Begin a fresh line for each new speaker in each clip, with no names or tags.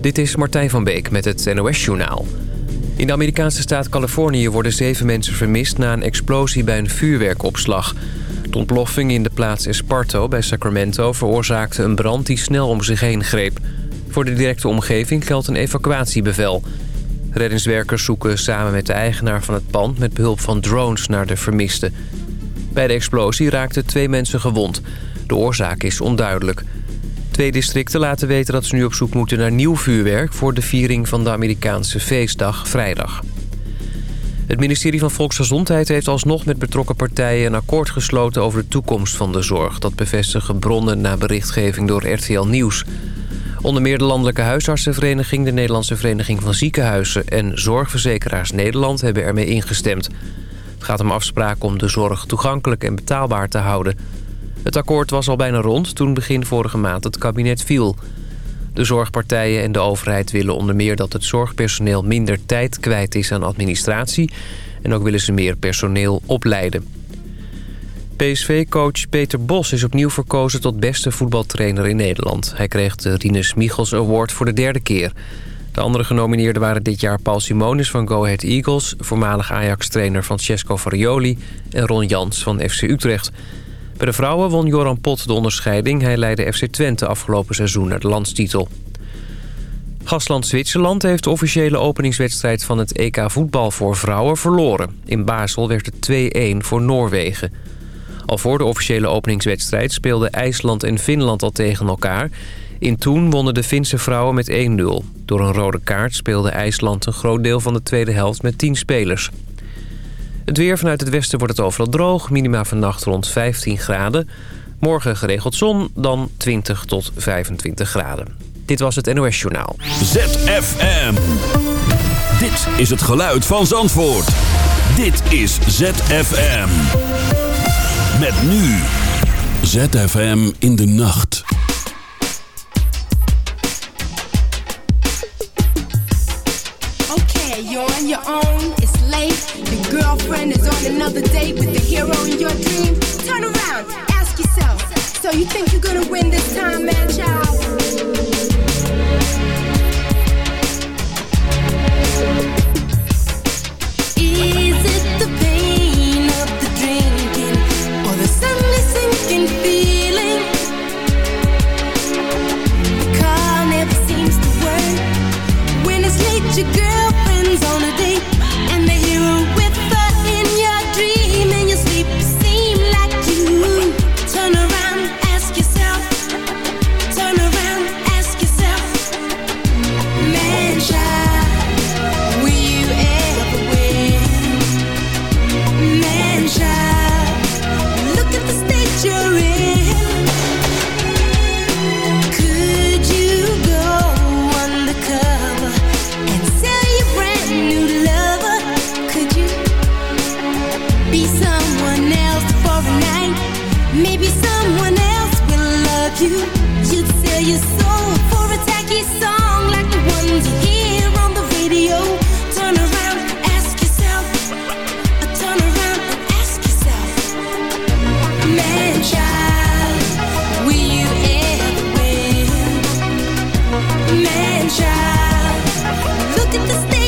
Dit is Martijn van Beek met het NOS-journaal. In de Amerikaanse staat Californië worden zeven mensen vermist... na een explosie bij een vuurwerkopslag. De ontploffing in de plaats Esparto bij Sacramento... veroorzaakte een brand die snel om zich heen greep. Voor de directe omgeving geldt een evacuatiebevel. Reddingswerkers zoeken samen met de eigenaar van het pand... met behulp van drones naar de vermisten. Bij de explosie raakten twee mensen gewond. De oorzaak is onduidelijk... Twee districten laten weten dat ze nu op zoek moeten naar nieuw vuurwerk... voor de viering van de Amerikaanse feestdag vrijdag. Het ministerie van Volksgezondheid heeft alsnog met betrokken partijen... een akkoord gesloten over de toekomst van de zorg. Dat bevestigen bronnen na berichtgeving door RTL Nieuws. Onder meer de Landelijke Huisartsenvereniging... de Nederlandse Vereniging van Ziekenhuizen... en Zorgverzekeraars Nederland hebben ermee ingestemd. Het gaat om afspraken om de zorg toegankelijk en betaalbaar te houden... Het akkoord was al bijna rond toen begin vorige maand het kabinet viel. De zorgpartijen en de overheid willen onder meer dat het zorgpersoneel minder tijd kwijt is aan administratie... en ook willen ze meer personeel opleiden. PSV-coach Peter Bos is opnieuw verkozen tot beste voetbaltrainer in Nederland. Hij kreeg de Rinus Michels Award voor de derde keer. De andere genomineerden waren dit jaar Paul Simonis van Go Ahead Eagles... voormalig Ajax-trainer Francesco Farioli en Ron Jans van FC Utrecht... Bij de vrouwen won Joran Pot de onderscheiding. Hij leidde FC Twente afgelopen seizoen naar de landstitel. Gastland Zwitserland heeft de officiële openingswedstrijd van het EK voetbal voor vrouwen verloren. In Basel werd het 2-1 voor Noorwegen. Al voor de officiële openingswedstrijd speelden IJsland en Finland al tegen elkaar. In toen wonnen de Finse vrouwen met 1-0. Door een rode kaart speelde IJsland een groot deel van de tweede helft met 10 spelers. Het weer vanuit het westen wordt het overal droog. Minima vannacht rond 15 graden. Morgen geregeld zon, dan 20 tot 25 graden. Dit was het NOS Journaal.
ZFM. Dit is het geluid van Zandvoort. Dit is ZFM. Met nu. ZFM in de nacht.
Okay, you're on your own. Girlfriend is on another date with the hero in your dream. Turn around, ask yourself. So you think you're gonna win this time, man, child? Is it the pain of the drinking or the sinking? The never seems to work when it's late. Girlfriend's at the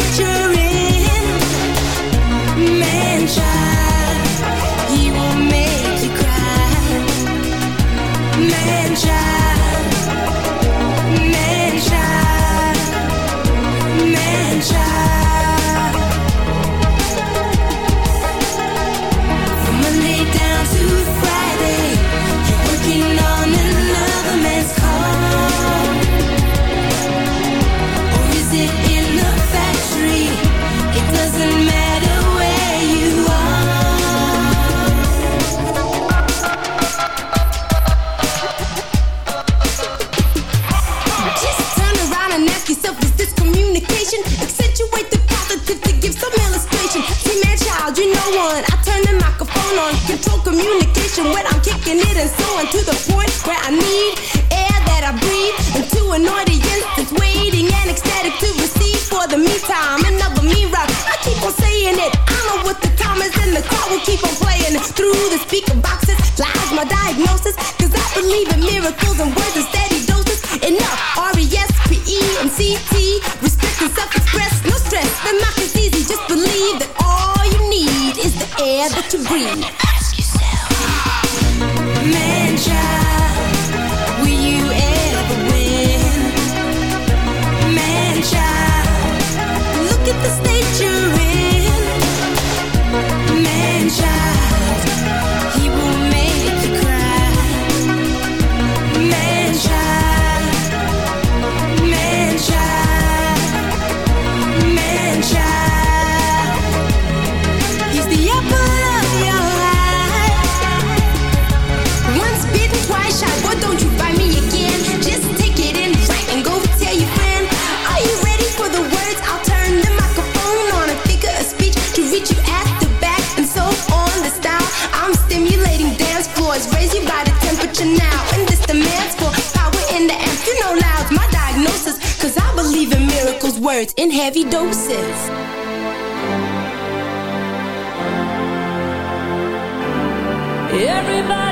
communication when I'm kicking it and so on to the point where I need air that I breathe into an audience that's waiting and ecstatic to receive. For the meantime, another me rock. I keep on saying it. I know what the time is, and the crowd will keep on playing through the speaker boxes. Lies my diagnosis, cause I believe in miracles and words and steady doses. Enough, R E S P E M C
the
stage. words in heavy doses. Everybody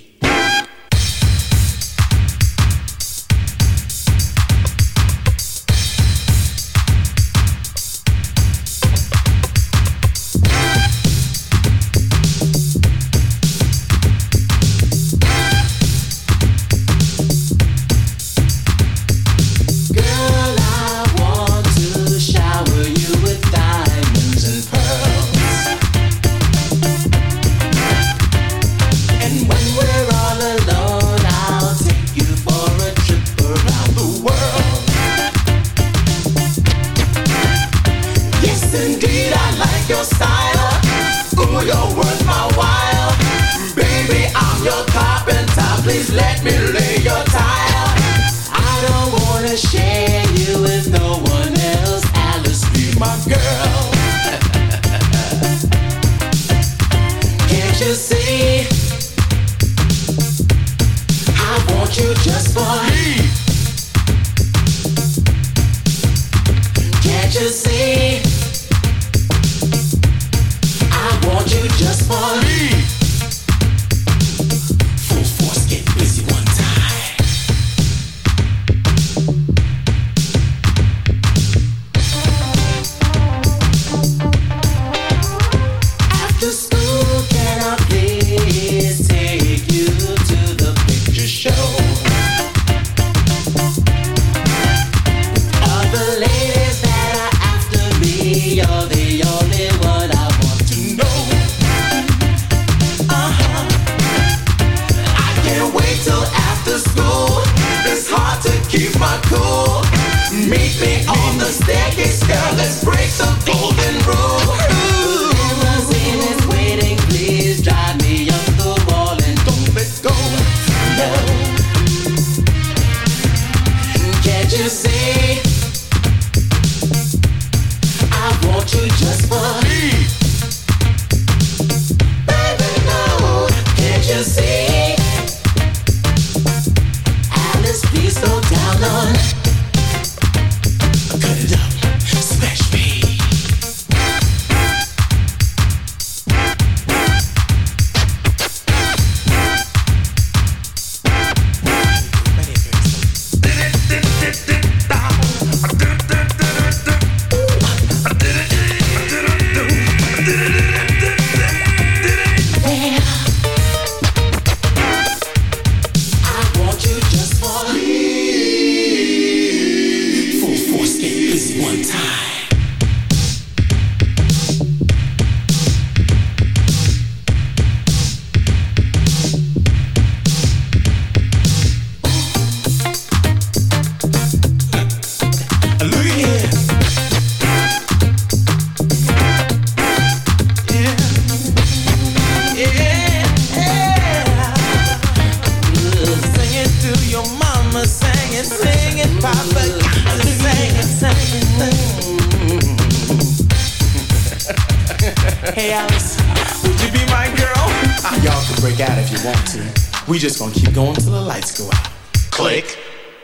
click.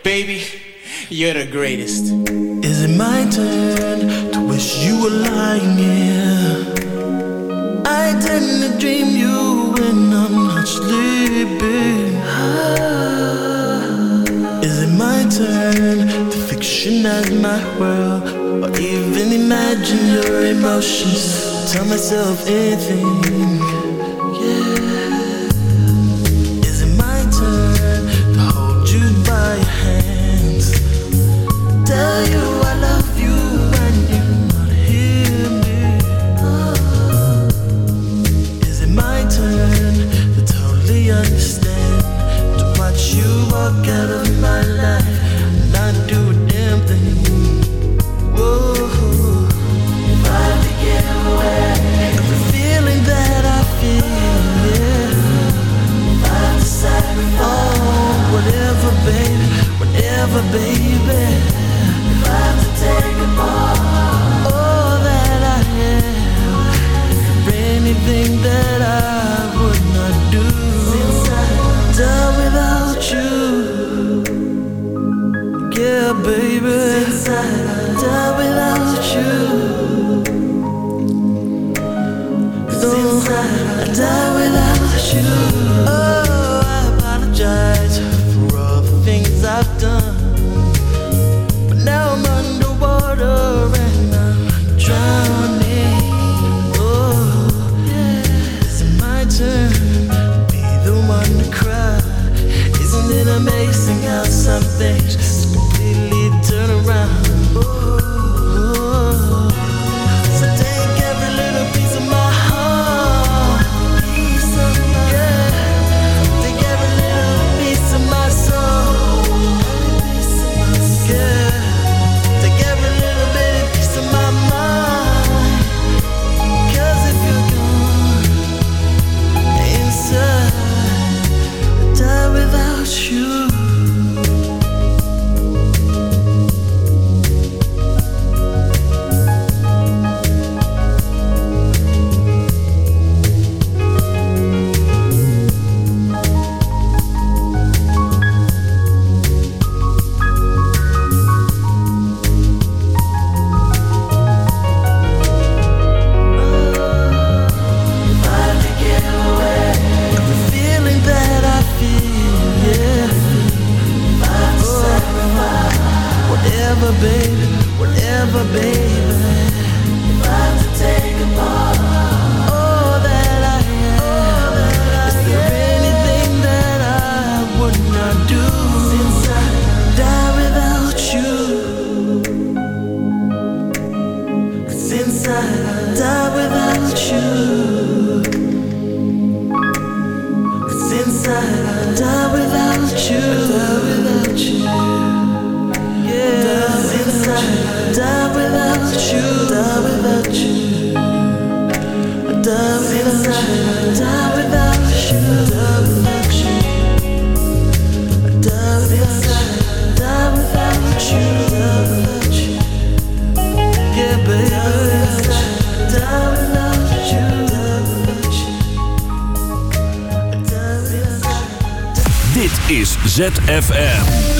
Baby, you're the greatest.
Is it my turn to wish you were lying here? I tend to dream you when I'm not sleeping. Is it my turn to fictionize my world? Or even imagine your emotions? Tell myself anything.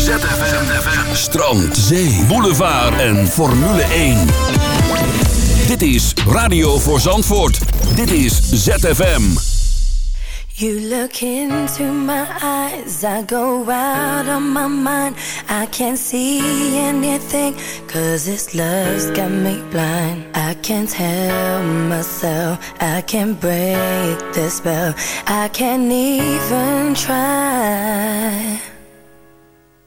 ZFM. ZFM. Strand, zee, boulevard en Formule 1. Dit is Radio voor Zandvoort. Dit is ZFM.
You look into my eyes, I go out of my mind. I can't see anything, cause this love's got me blind. I can't help myself, I can't break the spell. I can't even try.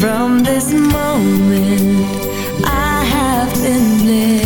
from this moment, I have been blessed.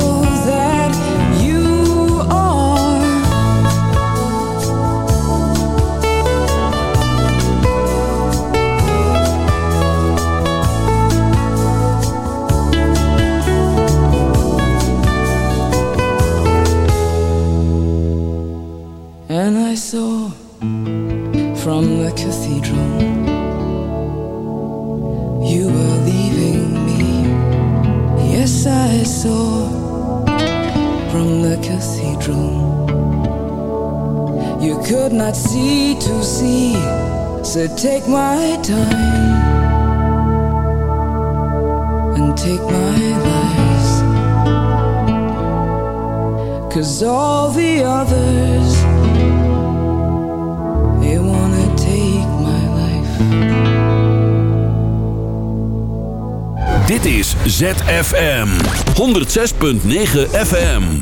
So take my time and take my lies. Cause all the others, they wanna take my life.
Dit is ZFM 106.9 FM.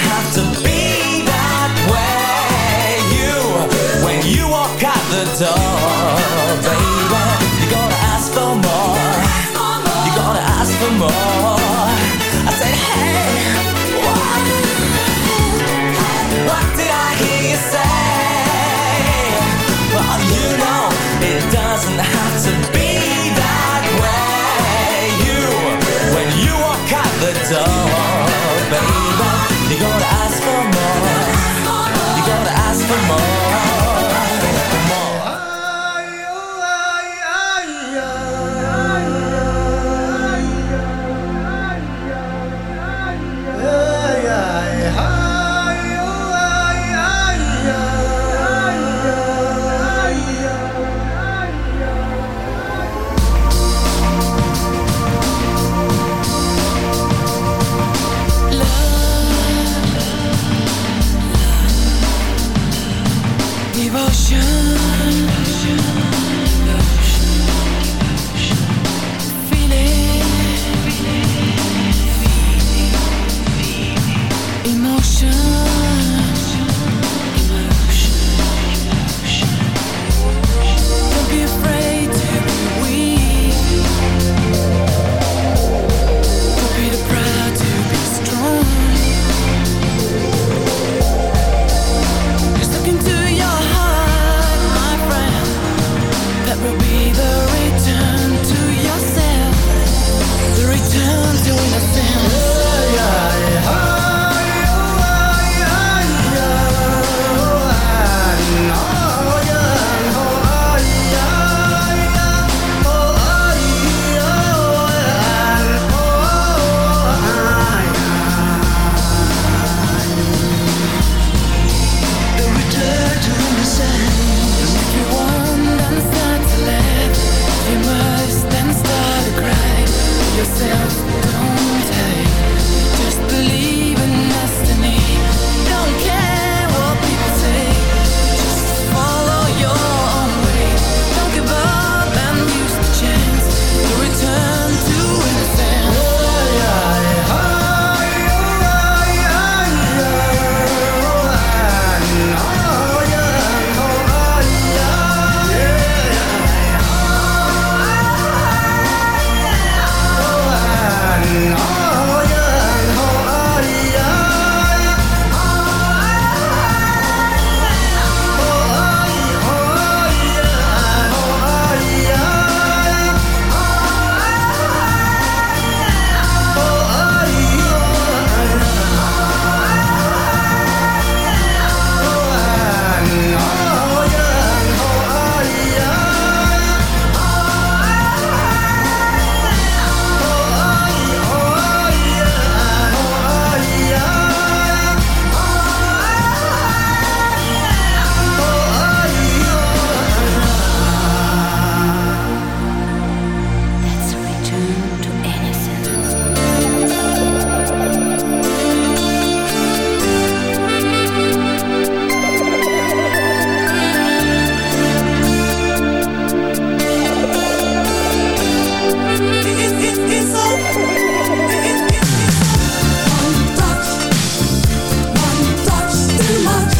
have to be.
too much.